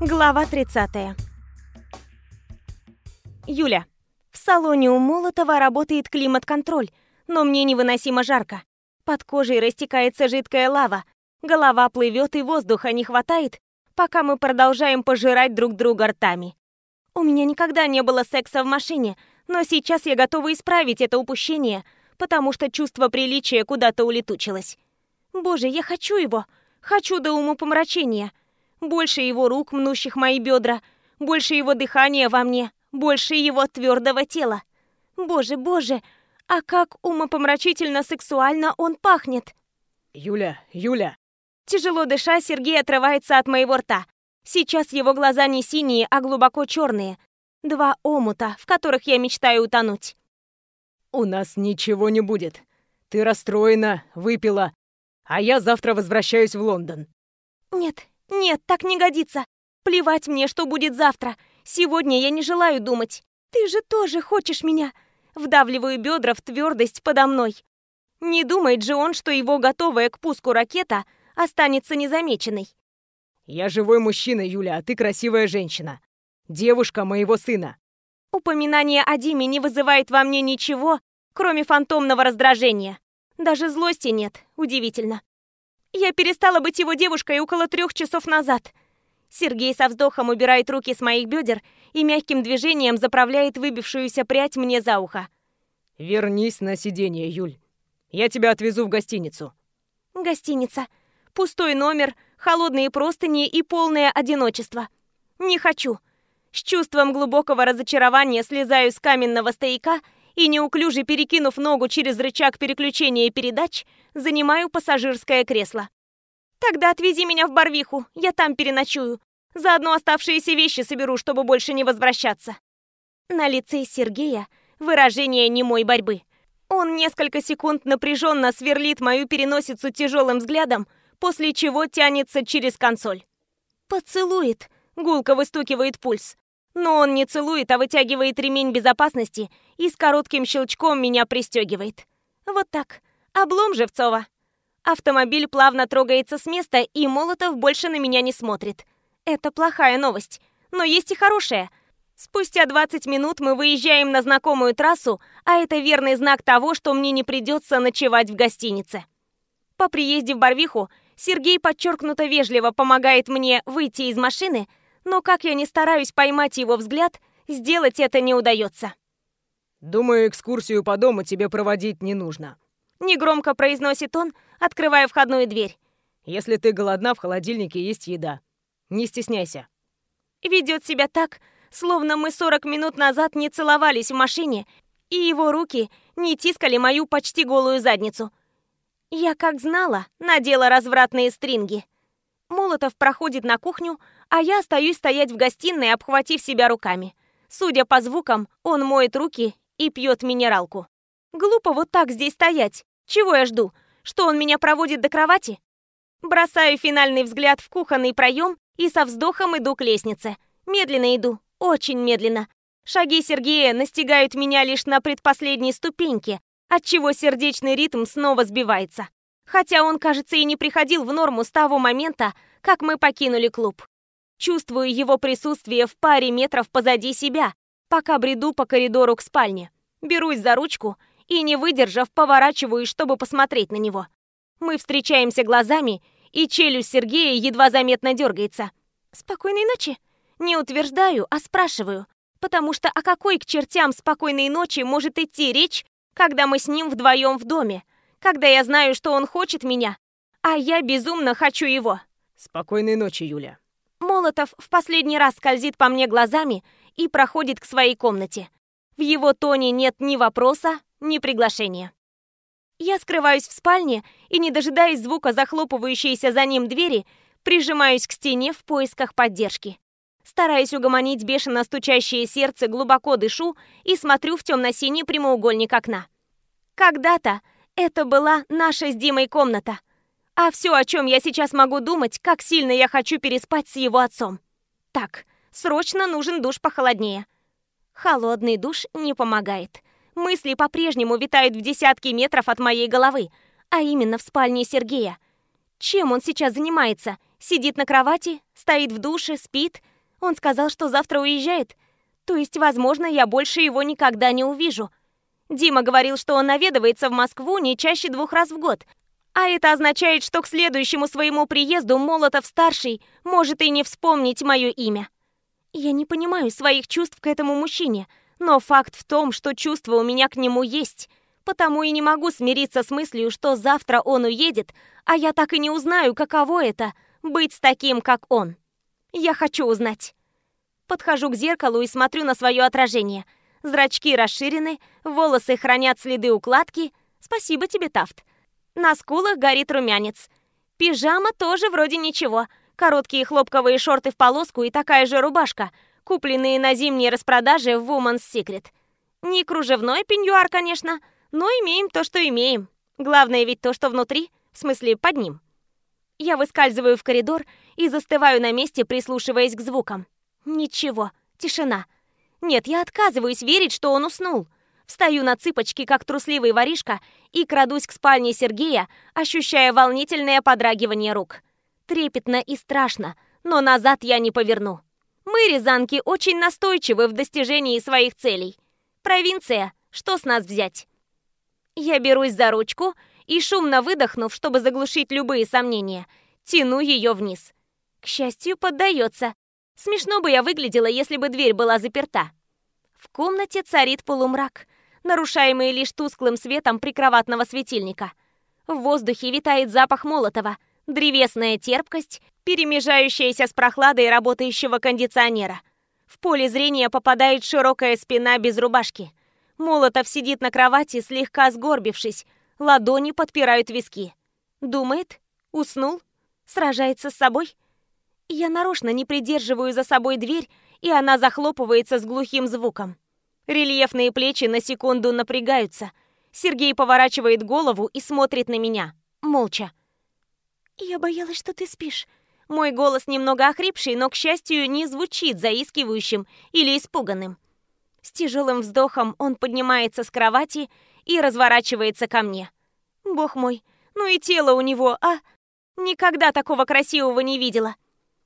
Глава 30. Юля. В салоне у Молотова работает климат-контроль, но мне невыносимо жарко. Под кожей растекается жидкая лава, голова плывет и воздуха не хватает, пока мы продолжаем пожирать друг друга ртами. У меня никогда не было секса в машине, но сейчас я готова исправить это упущение, потому что чувство приличия куда-то улетучилось. Боже, я хочу его, хочу до умопомрачения. Больше его рук, мнущих мои бедра, больше его дыхания во мне, больше его твердого тела. Боже, боже, а как умопомрачительно сексуально он пахнет. Юля, Юля. Тяжело дыша, Сергей отрывается от моего рта. Сейчас его глаза не синие, а глубоко черные. Два омута, в которых я мечтаю утонуть. У нас ничего не будет. Ты расстроена, выпила, а я завтра возвращаюсь в Лондон. Нет, нет, так не годится. Плевать мне, что будет завтра. Сегодня я не желаю думать. Ты же тоже хочешь меня. Вдавливаю бедра в твердость подо мной. Не думает же он, что его готовая к пуску ракета останется незамеченной. Я живой мужчина, Юля, а ты красивая женщина. Девушка моего сына. Упоминание о Диме не вызывает во мне ничего, кроме фантомного раздражения. Даже злости нет, удивительно. Я перестала быть его девушкой около трех часов назад. Сергей со вздохом убирает руки с моих бедер и мягким движением заправляет выбившуюся прядь мне за ухо. Вернись на сиденье, Юль. Я тебя отвезу в гостиницу. Гостиница. Пустой номер, холодные простыни и полное одиночество. Не хочу. С чувством глубокого разочарования слезаю с каменного стояка и, неуклюже перекинув ногу через рычаг переключения передач, занимаю пассажирское кресло. «Тогда отвези меня в Барвиху, я там переночую. Заодно оставшиеся вещи соберу, чтобы больше не возвращаться». На лице Сергея выражение немой борьбы. Он несколько секунд напряженно сверлит мою переносицу тяжелым взглядом, после чего тянется через консоль. «Поцелует», — гулко выстукивает пульс. Но он не целует, а вытягивает ремень безопасности и с коротким щелчком меня пристегивает. Вот так. Облом Живцова. Автомобиль плавно трогается с места, и Молотов больше на меня не смотрит. Это плохая новость. Но есть и хорошая. Спустя 20 минут мы выезжаем на знакомую трассу, а это верный знак того, что мне не придется ночевать в гостинице. По приезде в Барвиху Сергей подчеркнуто вежливо помогает мне выйти из машины, но как я не стараюсь поймать его взгляд, сделать это не удается. «Думаю, экскурсию по дому тебе проводить не нужно», — негромко произносит он, открывая входную дверь. «Если ты голодна, в холодильнике есть еда. Не стесняйся». Ведет себя так, словно мы 40 минут назад не целовались в машине, и его руки не тискали мою почти голую задницу. Я, как знала, надела развратные стринги. Молотов проходит на кухню, а я остаюсь стоять в гостиной, обхватив себя руками. Судя по звукам, он моет руки и пьет минералку. Глупо вот так здесь стоять. Чего я жду? Что он меня проводит до кровати? Бросаю финальный взгляд в кухонный проем и со вздохом иду к лестнице. Медленно иду, очень медленно. Шаги Сергея настигают меня лишь на предпоследней ступеньке, отчего сердечный ритм снова сбивается. Хотя он, кажется, и не приходил в норму с того момента, как мы покинули клуб. Чувствую его присутствие в паре метров позади себя, пока бреду по коридору к спальне. Берусь за ручку и, не выдержав, поворачиваюсь, чтобы посмотреть на него. Мы встречаемся глазами, и челюсть Сергея едва заметно дергается. «Спокойной ночи?» Не утверждаю, а спрашиваю. Потому что о какой к чертям спокойной ночи может идти речь, когда мы с ним вдвоем в доме? Когда я знаю, что он хочет меня, а я безумно хочу его. Спокойной ночи, Юля. Молотов в последний раз скользит по мне глазами и проходит к своей комнате. В его тоне нет ни вопроса, ни приглашения. Я скрываюсь в спальне и, не дожидаясь звука захлопывающейся за ним двери, прижимаюсь к стене в поисках поддержки. Стараясь угомонить бешено стучащее сердце, глубоко дышу и смотрю в темно-синий прямоугольник окна. Когда-то это была наша с Димой комната. А все, о чем я сейчас могу думать, как сильно я хочу переспать с его отцом. Так, срочно нужен душ похолоднее. Холодный душ не помогает. Мысли по-прежнему витают в десятки метров от моей головы, а именно в спальне Сергея. Чем он сейчас занимается? Сидит на кровати, стоит в душе, спит. Он сказал, что завтра уезжает. То есть, возможно, я больше его никогда не увижу. Дима говорил, что он наведывается в Москву не чаще двух раз в год. А это означает, что к следующему своему приезду Молотов-старший может и не вспомнить мое имя. Я не понимаю своих чувств к этому мужчине, но факт в том, что чувства у меня к нему есть, потому и не могу смириться с мыслью, что завтра он уедет, а я так и не узнаю, каково это — быть с таким, как он. Я хочу узнать. Подхожу к зеркалу и смотрю на свое отражение. Зрачки расширены, волосы хранят следы укладки. Спасибо тебе, Тафт. На скулах горит румянец. Пижама тоже вроде ничего. Короткие хлопковые шорты в полоску и такая же рубашка, купленные на зимней распродаже в Woman's Secret. Не кружевной пеньюар, конечно, но имеем то, что имеем. Главное ведь то, что внутри, в смысле под ним. Я выскальзываю в коридор и застываю на месте, прислушиваясь к звукам. Ничего, тишина. Нет, я отказываюсь верить, что он уснул. Встаю на цыпочки, как трусливый воришка, и крадусь к спальне Сергея, ощущая волнительное подрагивание рук. Трепетно и страшно, но назад я не поверну. Мы, рязанки, очень настойчивы в достижении своих целей. Провинция, что с нас взять? Я берусь за ручку и, шумно выдохнув, чтобы заглушить любые сомнения, тяну ее вниз. К счастью, поддается. Смешно бы я выглядела, если бы дверь была заперта. В комнате царит полумрак, нарушаемый лишь тусклым светом прикроватного светильника. В воздухе витает запах молотого, древесная терпкость, перемежающаяся с прохладой работающего кондиционера. В поле зрения попадает широкая спина без рубашки. Молотов сидит на кровати, слегка сгорбившись, ладони подпирают виски. Думает? Уснул? Сражается с собой? Я нарочно не придерживаю за собой дверь, и она захлопывается с глухим звуком. Рельефные плечи на секунду напрягаются. Сергей поворачивает голову и смотрит на меня, молча. «Я боялась, что ты спишь». Мой голос немного охрипший, но, к счастью, не звучит заискивающим или испуганным. С тяжелым вздохом он поднимается с кровати и разворачивается ко мне. Бог мой, ну и тело у него, а? Никогда такого красивого не видела.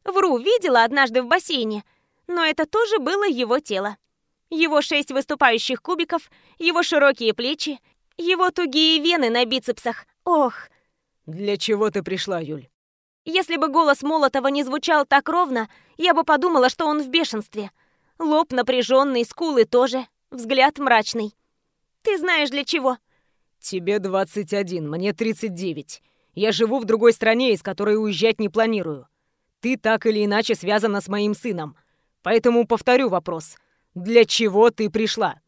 Вру, видела однажды в бассейне, но это тоже было его тело. Его шесть выступающих кубиков, его широкие плечи, его тугие вены на бицепсах. Ох! Для чего ты пришла, Юль? Если бы голос Молотова не звучал так ровно, я бы подумала, что он в бешенстве. Лоб напряженный, скулы тоже, взгляд мрачный. Ты знаешь для чего? Тебе 21, мне 39. Я живу в другой стране, из которой уезжать не планирую. Ты так или иначе связана с моим сыном. Поэтому повторю вопрос. Для чего ты пришла?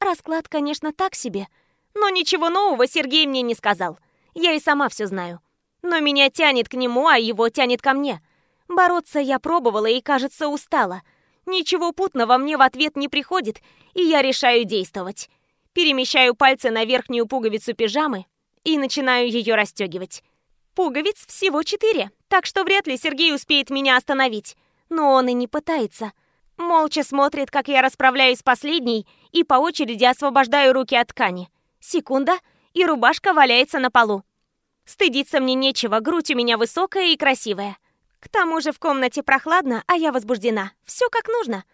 Расклад, конечно, так себе. Но ничего нового Сергей мне не сказал. Я и сама все знаю. Но меня тянет к нему, а его тянет ко мне. Бороться я пробовала и, кажется, устала. Ничего путного мне в ответ не приходит, и я решаю действовать. Перемещаю пальцы на верхнюю пуговицу пижамы и начинаю ее расстегивать. Пуговиц всего четыре, так что вряд ли Сергей успеет меня остановить. Но он и не пытается. Молча смотрит, как я расправляюсь последней и по очереди освобождаю руки от ткани. Секунда, и рубашка валяется на полу. Стыдиться мне нечего, грудь у меня высокая и красивая. К тому же в комнате прохладно, а я возбуждена. Все как нужно.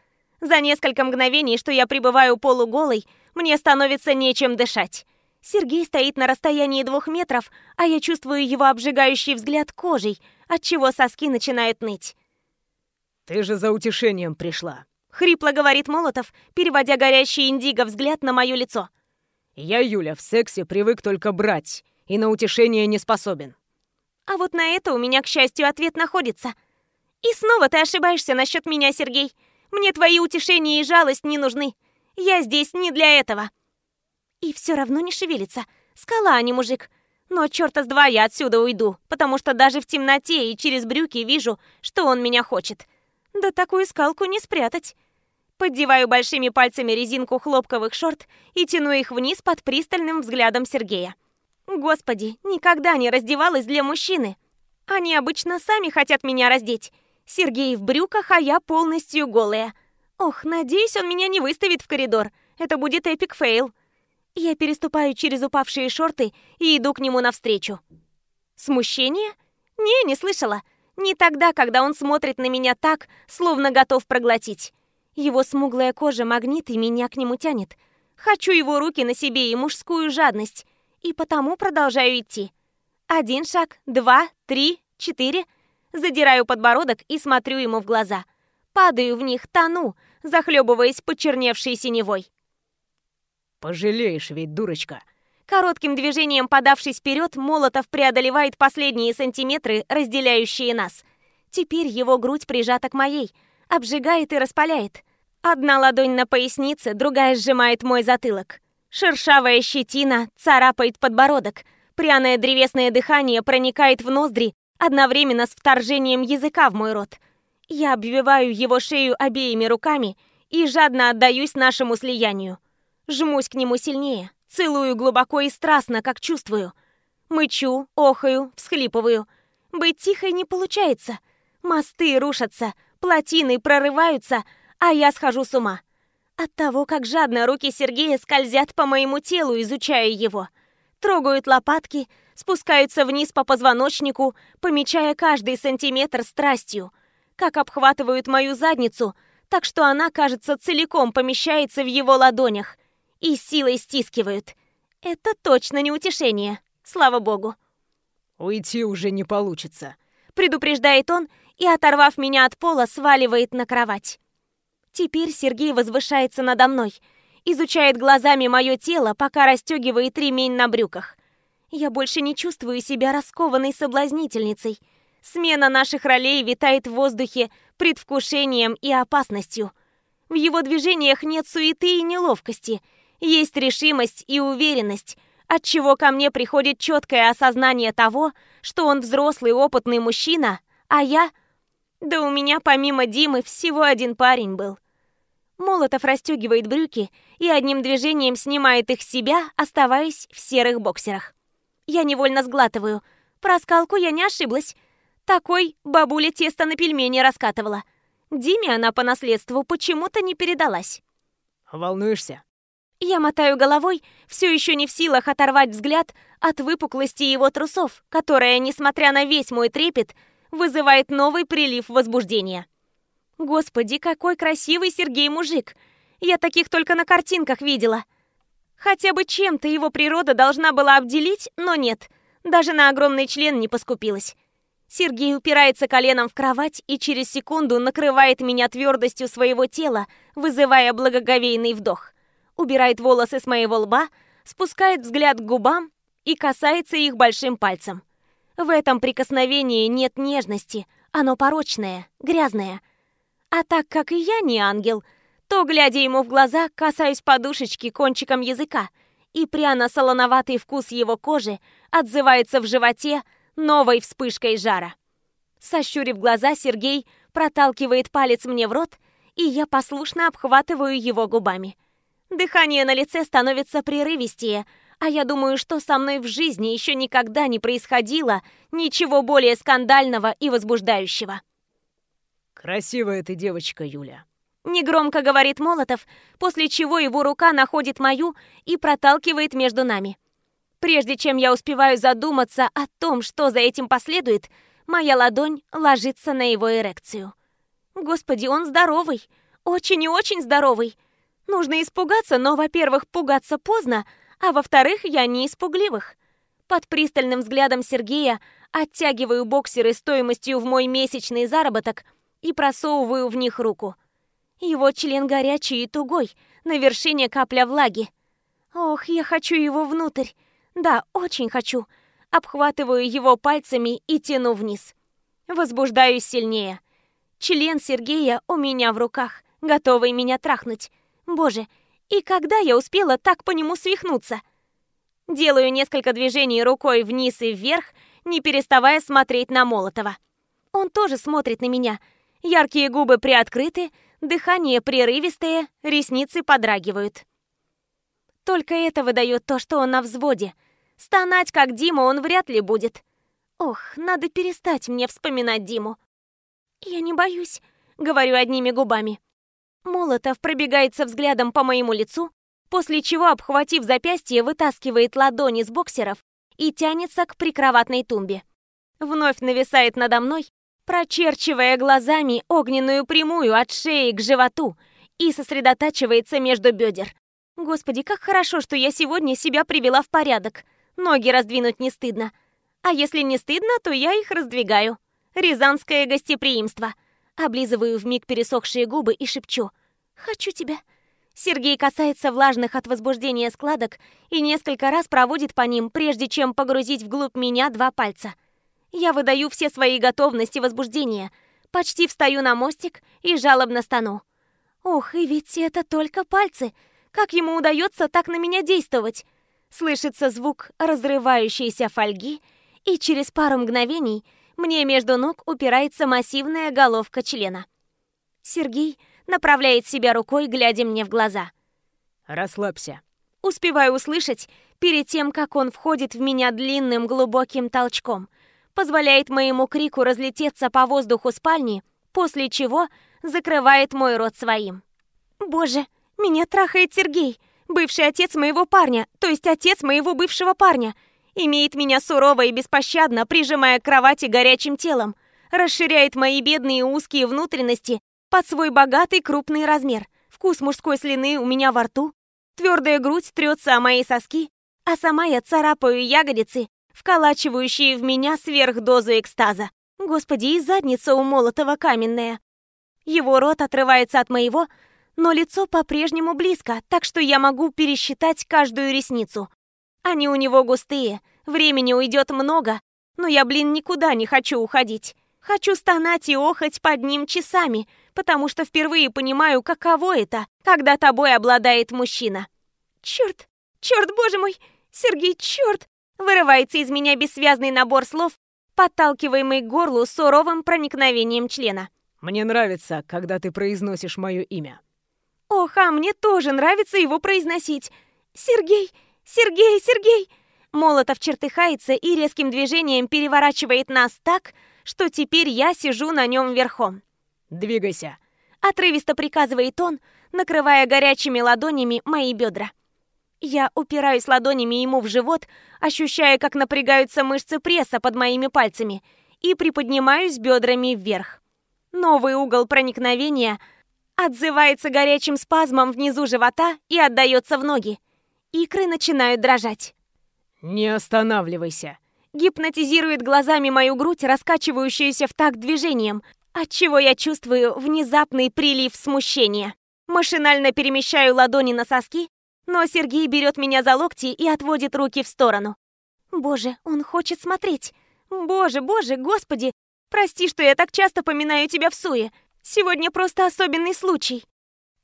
За несколько мгновений, что я пребываю полуголой, мне становится нечем дышать. Сергей стоит на расстоянии двух метров, а я чувствую его обжигающий взгляд кожей, отчего соски начинают ныть. «Ты же за утешением пришла», — хрипло говорит Молотов, переводя горящий индиго взгляд на мое лицо. «Я, Юля, в сексе привык только брать, и на утешение не способен». А вот на это у меня, к счастью, ответ находится. И снова ты ошибаешься насчет меня, Сергей. Мне твои утешения и жалость не нужны. Я здесь не для этого. И все равно не шевелится. Скала, а не мужик. Но черта с два я отсюда уйду, потому что даже в темноте и через брюки вижу, что он меня хочет. Да такую скалку не спрятать. Поддеваю большими пальцами резинку хлопковых шорт и тяну их вниз под пристальным взглядом Сергея. Господи, никогда не раздевалась для мужчины. Они обычно сами хотят меня раздеть. Сергей в брюках, а я полностью голая. Ох, надеюсь, он меня не выставит в коридор. Это будет epic fail. Я переступаю через упавшие шорты и иду к нему навстречу. Смущение? Не, не слышала. Не тогда, когда он смотрит на меня так, словно готов проглотить. Его смуглая кожа манит и меня к нему тянет. Хочу его руки на себе и мужскую жадность. И потому продолжаю идти. Один шаг, два, три, четыре. Задираю подбородок и смотрю ему в глаза. Падаю в них, тону, захлебываясь почерневшей синевой. «Пожалеешь ведь, дурочка!» Коротким движением подавшись вперед, Молотов преодолевает последние сантиметры, разделяющие нас. Теперь его грудь прижата к моей, обжигает и распаляет. Одна ладонь на пояснице, другая сжимает мой затылок. Шершавая щетина царапает подбородок. Пряное древесное дыхание проникает в ноздри одновременно с вторжением языка в мой рот. Я обвиваю его шею обеими руками и жадно отдаюсь нашему слиянию. Жмусь к нему сильнее, Целую глубоко и страстно, как чувствую. Мычу, охаю, всхлипываю. Быть тихой не получается. Мосты рушатся, плотины прорываются, а я схожу с ума. От того, как жадно руки Сергея скользят по моему телу, изучая его. Трогают лопатки, спускаются вниз по позвоночнику, помечая каждый сантиметр страстью. Как обхватывают мою задницу, так что она, кажется, целиком помещается в его ладонях и силой стискивают. Это точно не утешение, слава богу. «Уйти уже не получится», — предупреждает он и, оторвав меня от пола, сваливает на кровать. Теперь Сергей возвышается надо мной, изучает глазами мое тело, пока расстегивает ремень на брюках. Я больше не чувствую себя раскованной соблазнительницей. Смена наших ролей витает в воздухе предвкушением и опасностью. В его движениях нет суеты и неловкости — есть решимость и уверенность, от чего ко мне приходит четкое осознание того, что он взрослый опытный мужчина, а я... Да у меня помимо Димы всего один парень был. Молотов расстегивает брюки и одним движением снимает их с себя, оставаясь в серых боксерах. Я невольно сглатываю. Про скалку я не ошиблась. Такой бабуля тесто на пельмени раскатывала. Диме она по наследству почему-то не передалась. «Волнуешься?» Я мотаю головой, все еще не в силах оторвать взгляд от выпуклости его трусов, которая, несмотря на весь мой трепет, вызывает новый прилив возбуждения. Господи, какой красивый Сергей мужик! Я таких только на картинках видела. Хотя бы чем-то его природа должна была обделить, но нет. Даже на огромный член не поскупилась. Сергей упирается коленом в кровать и через секунду накрывает меня твердостью своего тела, вызывая благоговейный вдох убирает волосы с моего лба, спускает взгляд к губам и касается их большим пальцем. В этом прикосновении нет нежности, оно порочное, грязное. А так как и я не ангел, то, глядя ему в глаза, касаюсь подушечки кончиком языка, и пряно-солоноватый вкус его кожи отзывается в животе новой вспышкой жара. Сощурив глаза, Сергей проталкивает палец мне в рот, и я послушно обхватываю его губами. Дыхание на лице становится прерывистее, а я думаю, что со мной в жизни еще никогда не происходило ничего более скандального и возбуждающего. «Красивая ты девочка, Юля», — негромко говорит Молотов, после чего его рука находит мою и проталкивает между нами. Прежде чем я успеваю задуматься о том, что за этим последует, моя ладонь ложится на его эрекцию. Господи, он здоровый, очень и очень здоровый. Нужно испугаться, но, во-первых, пугаться поздно, а во-вторых, я не испугливых. Под пристальным взглядом Сергея оттягиваю боксеры стоимостью в мой месячный заработок и просовываю в них руку. Его член горячий и тугой, на вершине капля влаги. Ох, я хочу его внутрь. Да, очень хочу. Обхватываю его пальцами и тяну вниз. Возбуждаюсь сильнее. Член Сергея у меня в руках, готовый меня трахнуть. Боже, и когда я успела так по нему свихнуться? Делаю несколько движений рукой вниз и вверх, не переставая смотреть на Молотова. Он тоже смотрит на меня. Яркие губы приоткрыты, дыхание прерывистое, ресницы подрагивают. Только это выдает то, что он на взводе. Стонать, как Дима, он вряд ли будет. Ох, надо перестать мне вспоминать Диму. «Я не боюсь», — говорю одними губами. Молотов пробегается взглядом по моему лицу, после чего, обхватив запястье, вытаскивает ладони с боксеров и тянется к прикроватной тумбе. Вновь нависает надо мной прочерчивая глазами огненную прямую от шеи к животу и сосредотачивается между бедер. Господи, как хорошо, что я сегодня себя привела в порядок. Ноги раздвинуть не стыдно. А если не стыдно, то я их раздвигаю. Рязанское гостеприимство. Облизываю вмиг пересохшие губы и шепчу. «Хочу тебя». Сергей касается влажных от возбуждения складок и несколько раз проводит по ним, прежде чем погрузить вглубь меня два пальца. Я выдаю все свои готовности возбуждения, почти встаю на мостик и жалобно стану. Ох, и ведь это только пальцы. Как ему удается так на меня действовать? Слышится звук разрывающейся фольги, и через пару мгновений мне между ног упирается массивная головка члена. Сергей направляет себя рукой, глядя мне в глаза. «Расслабься». Успеваю услышать перед тем, как он входит в меня длинным глубоким толчком, позволяет моему крику разлететься по воздуху спальни, после чего закрывает мой рот своим. «Боже, меня трахает Сергей, бывший отец моего парня, то есть отец моего бывшего парня, имеет меня сурово и беспощадно, прижимая к кровати горячим телом, расширяет мои бедные узкие внутренности под свой богатый крупный размер. Вкус мужской слюны у меня во рту, твердая грудь трется о мои соски, а сама я царапаю ягодицы, вколачивающие в меня сверхдозу экстаза. Господи, и задница у молотого каменная. Его рот отрывается от моего, но лицо по-прежнему близко, так что я могу пересчитать каждую ресницу. Они у него густые, времени уйдет много, но я, блин, никуда не хочу уходить. Хочу стонать и охать под ним часами, потому что впервые понимаю, каково это, когда тобой обладает мужчина. Черт, черт, боже мой, Сергей, черт! Вырывается из меня бессвязный набор слов, подталкиваемый к горлу суровым проникновением члена. Мне нравится, когда ты произносишь мое имя. Ох, а мне тоже нравится его произносить. Сергей, Сергей, Сергей! Молотов чертыхается и резким движением переворачивает нас так, что теперь я сижу на нем верхом. «Двигайся!» Отрывисто приказывает он, накрывая горячими ладонями мои бедра. Я упираюсь ладонями ему в живот, ощущая, как напрягаются мышцы пресса под моими пальцами, и приподнимаюсь бедрами вверх. Новый угол проникновения отзывается горячим спазмом внизу живота и отдается в ноги. Икры начинают дрожать. «Не останавливайся!» гипнотизирует глазами мою грудь, раскачивающуюся в такт движением, отчего я чувствую внезапный прилив смущения. Машинально перемещаю ладони на соски, но Сергей берет меня за локти и отводит руки в сторону. Боже, он хочет смотреть. Боже, боже, господи, прости, что я так часто поминаю тебя в суе. Сегодня просто особенный случай.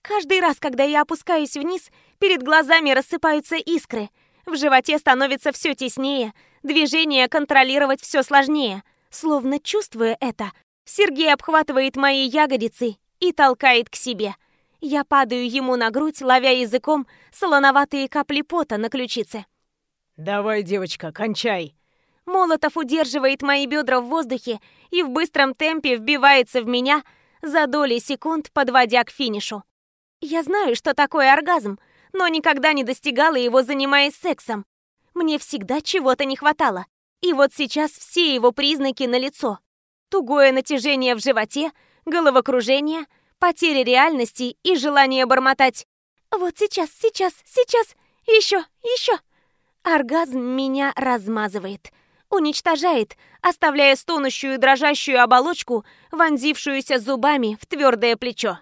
Каждый раз, когда я опускаюсь вниз, перед глазами рассыпаются искры. В животе становится все теснее, Движение контролировать все сложнее. Словно чувствуя это, Сергей обхватывает мои ягодицы и толкает к себе. Я падаю ему на грудь, ловя языком солоноватые капли пота на ключице. «Давай, девочка, кончай!» Молотов удерживает мои бедра в воздухе и в быстром темпе вбивается в меня, за доли секунд подводя к финишу. Я знаю, что такое оргазм, но никогда не достигала его, занимаясь сексом. Мне всегда чего-то не хватало. И вот сейчас все его признаки налицо. Тугое натяжение в животе, головокружение, потеря реальности и желание бормотать. Вот сейчас, сейчас, сейчас, еще, еще. Оргазм меня размазывает, уничтожает, оставляя стонущую дрожащую оболочку, вонзившуюся зубами в твердое плечо.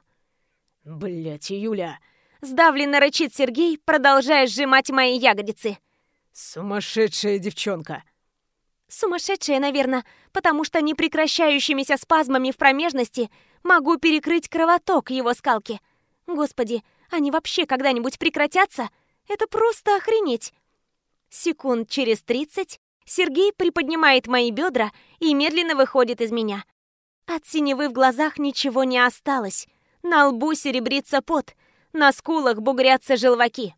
Блять, Юля. Сдавленно рычит Сергей, продолжая сжимать мои ягодицы. Сумасшедшая девчонка. Сумасшедшая, наверное, потому что непрекращающимися спазмами в промежности могу перекрыть кровоток его скалки. Господи, они вообще когда-нибудь прекратятся? Это просто охренеть. Секунд через тридцать Сергей приподнимает мои бедра и медленно выходит из меня. От синевы в глазах ничего не осталось. На лбу серебрится пот, на скулах бугрятся желваки.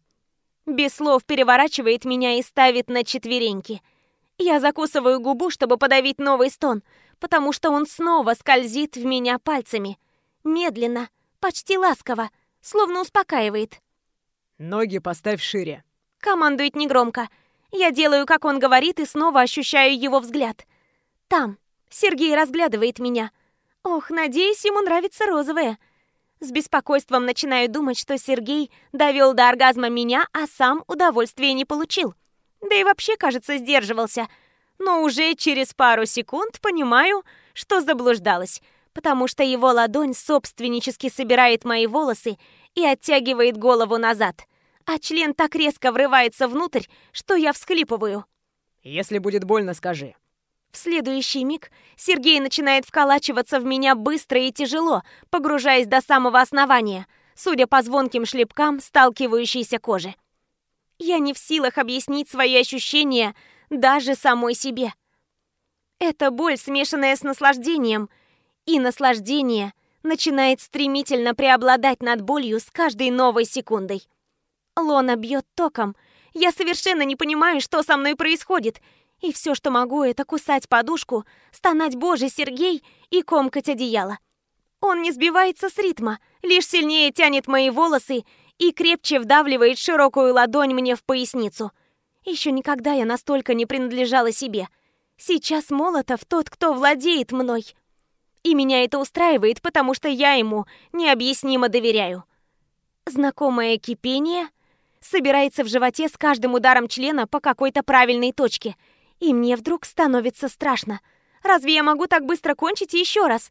Без слов переворачивает меня и ставит на четвереньки. Я закусываю губу, чтобы подавить новый стон, потому что он снова скользит в меня пальцами. Медленно, почти ласково, словно успокаивает. «Ноги поставь шире», — командует негромко. Я делаю, как он говорит, и снова ощущаю его взгляд. Там, Сергей разглядывает меня. Ох, надеюсь, ему нравится розовое. С беспокойством начинаю думать, что Сергей довел до оргазма меня, а сам удовольствия не получил. Да и вообще, кажется, сдерживался. Но уже через пару секунд понимаю, что заблуждалась, потому что его ладонь собственнически собирает мои волосы и оттягивает голову назад, а член так резко врывается внутрь, что я всхлипываю. «Если будет больно, скажи», в следующий миг Сергей начинает вколачиваться в меня быстро и тяжело, погружаясь до самого основания, судя по звонким шлепкам сталкивающейся кожи. Я не в силах объяснить свои ощущения даже самой себе. Это боль, смешанная с наслаждением, и наслаждение начинает стремительно преобладать над болью с каждой новой секундой. Лона бьет током. Я совершенно не понимаю, что со мной происходит — и все, что могу, это кусать подушку, стонать «Боже, Сергей!» и комкать одеяло. Он не сбивается с ритма, лишь сильнее тянет мои волосы и крепче вдавливает широкую ладонь мне в поясницу. Еще никогда я настолько не принадлежала себе. Сейчас Молотов тот, кто владеет мной. И меня это устраивает, потому что я ему необъяснимо доверяю. Знакомое кипение собирается в животе с каждым ударом члена по какой-то правильной точке — и мне вдруг становится страшно. Разве я могу так быстро кончить еще раз?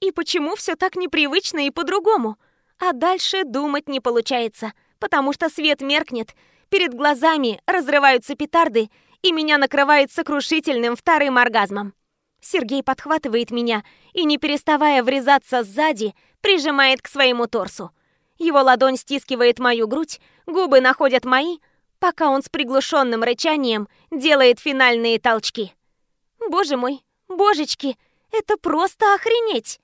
И почему все так непривычно и по-другому? А дальше думать не получается, потому что свет меркнет, перед глазами разрываются петарды, и меня накрывает сокрушительным вторым оргазмом. Сергей подхватывает меня и, не переставая врезаться сзади, прижимает к своему торсу. Его ладонь стискивает мою грудь, губы находят мои, пока он с приглушенным рычанием делает финальные толчки. Боже мой, божечки, это просто охренеть!